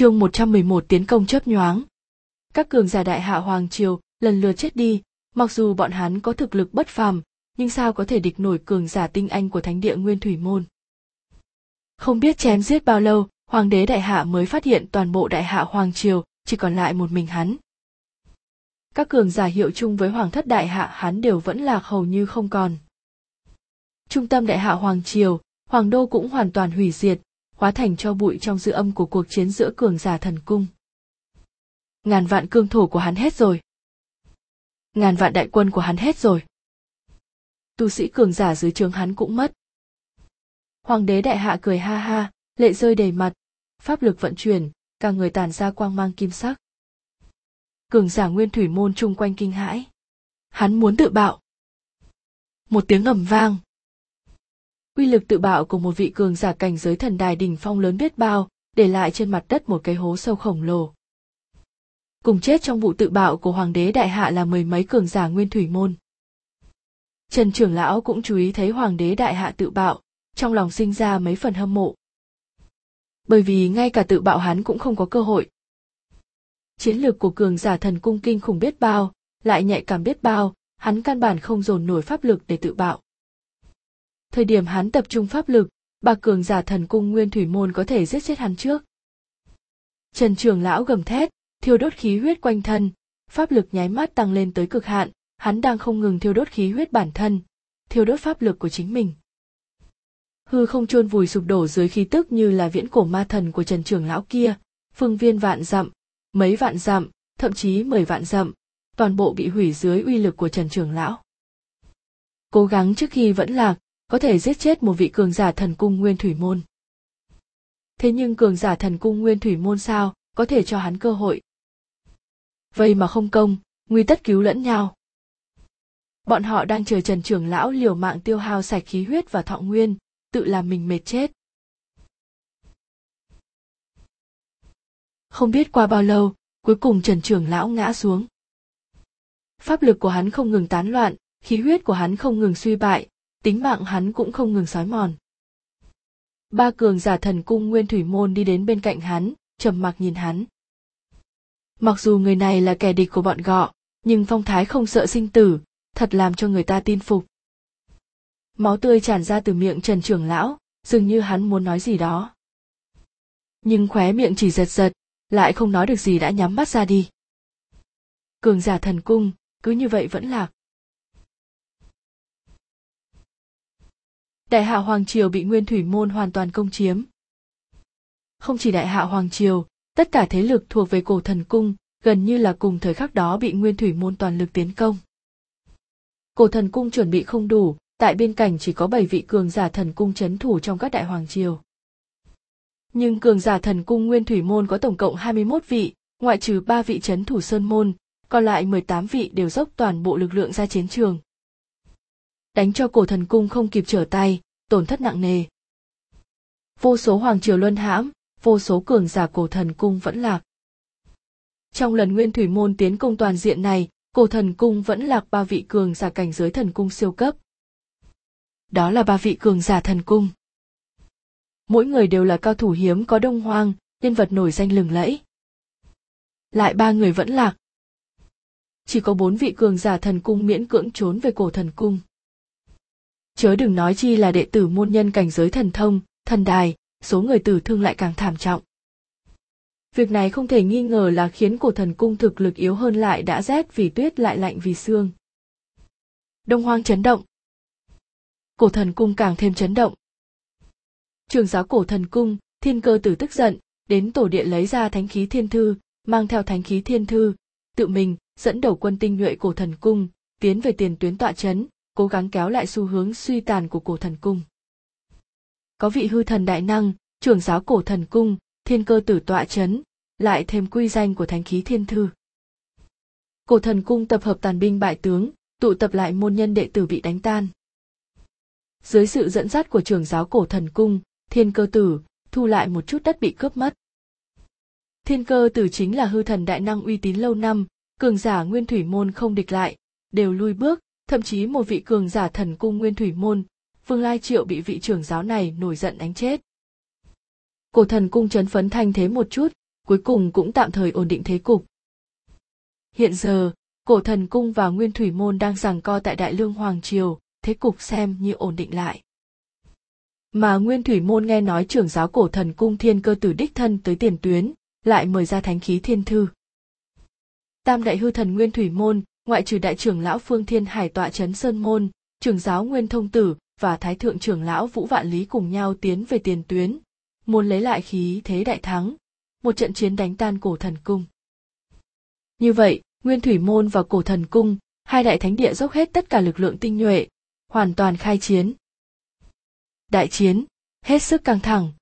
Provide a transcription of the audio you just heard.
Chương 111 tiến công chớp nhoáng. Các cường giả đại hạ hoàng triều lần lượt chết đi, mặc dù bọn hắn có thực lực bất phàm, nhưng sao có thể địch nổi cường giả tinh anh của thánh địa Nguyên Thủy môn. Không biết chém giết bao lâu, hoàng đế đại hạ mới phát hiện toàn bộ đại hạ hoàng triều chỉ còn lại một mình hắn. Các cường giả hiệu chung với hoàng thất đại hạ hắn đều vẫn là hầu như không còn. Trung tâm đại hạ hoàng triều, hoàng đô cũng hoàn toàn hủy diệt, hóa thành cho bụi trong dư âm của cuộc chiến giữa cường giả thần cung. Ngàn vạn cương thổ của hắn hết rồi. Ngàn vạn đại quân của hắn hết rồi. Tu sĩ cường giả dưới trướng hắn cũng mất. Hoàng đế đại hạ cười ha ha, lệ rơi đầy mặt, pháp lực vận chuyển, cả người tàn ra quang mang kim sắc. Cường giả nguyên thủy môn chung quanh kinh hãi. Hắn muốn tự bạo. Một tiếng ầm vang, uy lực tự bạo của một vị cường giả cảnh giới thần đài đỉnh phong lớn biết bao, để lại trên mặt đất một cái hố sâu khổng lồ. Cùng chết trong vụ tự bạo của hoàng đế đại hạ là mười mấy cường giả nguyên thủy môn. Trần trưởng lão cũng chú ý thấy hoàng đế đại hạ tự bạo, trong lòng sinh ra mấy phần hâm mộ. Bởi vì ngay cả tự bạo hắn cũng không có cơ hội. Chiến lược của cường giả thần cung kinh khủng biết bao, lại nhạy cảm biết bao, hắn căn bản không dồn nổi pháp lực để tự bạo thời điểm hắn tập trung pháp lực, bà cường giả thần cung nguyên thủy môn có thể giết chết hắn trước. Trần trường lão gầm thét, thiêu đốt khí huyết quanh thân, pháp lực nháy mắt tăng lên tới cực hạn, hắn đang không ngừng thiêu đốt khí huyết bản thân, thiêu đốt pháp lực của chính mình. Hư không chôn vùi sụp đổ dưới khí tức như là viễn cổ ma thần của Trần Trường lão kia, phương viên vạn dặm, mấy vạn dặm, thậm chí mười vạn dặm, toàn bộ bị hủy dưới uy lực của Trần Trường lão. Cố gắng trước khi vẫn lạc, có thể giết chết một vị cường giả thần cung nguyên thủy môn. Thế nhưng cường giả thần cung nguyên thủy môn sao, có thể cho hắn cơ hội. Vậy mà không công, nguy tất cứu lẫn nhau. Bọn họ đang chờ Trần trưởng lão liều mạng tiêu hao sạch khí huyết và thọ nguyên, tự làm mình mệt chết. Không biết qua bao lâu, cuối cùng Trần trưởng lão ngã xuống. Pháp lực của hắn không ngừng tán loạn, khí huyết của hắn không ngừng suy bại, tính mạng hắn cũng không ngừng sói mòn. Ba cường giả thần cung nguyên thủy môn đi đến bên cạnh hắn, trầm mặc nhìn hắn. Mặc dù người này là kẻ địch của bọn gọ, nhưng phong thái không sợ sinh tử, thật làm cho người ta tin phục. Máu tươi tràn ra từ miệng Trần Trưởng Lão, dường như hắn muốn nói gì đó. Nhưng khóe miệng chỉ giật giật, lại không nói được gì đã nhắm mắt ra đi. Cường giả thần cung, cứ như vậy vẫn lạc. Đại hạ hoàng triều bị nguyên thủy môn hoàn toàn công chiếm. Không chỉ đại hạ hoàng triều tất cả thế lực thuộc về cổ thần cung gần như là cùng thời khắc đó bị nguyên thủy môn toàn lực tiến công. Cổ thần cung chuẩn bị không đủ tại biên cảnh chỉ có bảy vị cường giả thần cung chấn thủ trong các đại hoàng triều. Nhưng cường giả thần cung nguyên thủy môn có tổng cộng 21 vị, ngoại trừ ba vị chấn thủ sơn môn, còn lại 18 vị đều dốc toàn bộ lực lượng ra chiến trường, đánh cho cổ thần cung không kịp trở tay, tổn thất nặng nề. Vô số hoàng triều luân hãm, vô số cường giả cổ thần cung vẫn lạc. Trong lần nguyên thủy môn tiến công toàn diện này, cổ thần cung vẫn lạc ba vị cường giả cảnh giới thần cung siêu cấp. Đó là ba vị cường giả thần cung. Mỗi người đều là cao thủ hiếm có đông hoang, nhân vật nổi danh lừng lẫy. Lại ba người vẫn lạc. Chỉ có bốn vị cường giả thần cung miễn cưỡng trốn về cổ thần cung chớ đừng nói chi là đệ tử môn nhân cảnh giới thần thông, thần đài, số người tử thương lại càng thảm trọng. Việc này không thể nghi ngờ là khiến cổ thần cung thực lực yếu hơn lại đã rét vì tuyết lại lạnh vì xương. Đông hoang chấn động. Cổ thần cung càng thêm chấn động. Trường giáo cổ thần cung, thiên cơ tử tức giận, đến tổ điện lấy ra thánh khí thiên thư, mang theo thánh khí thiên thư, tự mình dẫn đầu quân tinh nhuệ cổ thần cung, tiến về tiền tuyến tọa chấn, cố gắng kéo lại xu hướng suy tàn của cổ thần cung. Có vị hư thần đại năng, trưởng giáo cổ thần cung, thiên cơ tử tọa chấn, lại thêm quy danh của thánh khí thiên thư. Cổ thần cung tập hợp tàn binh bại tướng, tụ tập lại môn nhân đệ tử bị đánh tan. Dưới sự dẫn dắt của trưởng giáo cổ thần cung, thiên cơ tử, thu lại một chút đất bị cướp mất. Thiên cơ tử chính là hư thần đại năng uy tín lâu năm, cường giả nguyên thủy môn không địch lại, đều lui bước, thậm chí một vị cường giả thần cung nguyên thủy môn vương lai triệu bị vị trưởng giáo này nổi giận đánh chết cổ thần cung chấn phấn thanh thế một chút cuối cùng cũng tạm thời ổn định thế cục. Hiện giờ, cổ thần cung và nguyên thủy môn đang giằng co tại đại lương hoàng triều, thế cục xem như ổn định lại. Mà nguyên thủy môn nghe nói trưởng giáo cổ thần cung thiên cơ tử đích thân tới tiền tuyến, lại mời ra thánh khí thiên thư. Tam đại hư thần nguyên thủy môn, ngoại trừ đại trưởng lão phương thiên hải tọa trấn sơn môn, trưởng giáo nguyên thông tử và thái thượng trưởng lão vũ vạn lý cùng nhau tiến về tiền tuyến, muốn lấy lại khí thế đại thắng, một trận chiến đánh tan cổ thần cung. Như vậy, Nguyên Thủy Môn và Cổ Thần Cung, hai đại thánh địa dốc hết tất cả lực lượng tinh nhuệ, hoàn toàn khai chiến. Đại chiến, hết sức căng thẳng,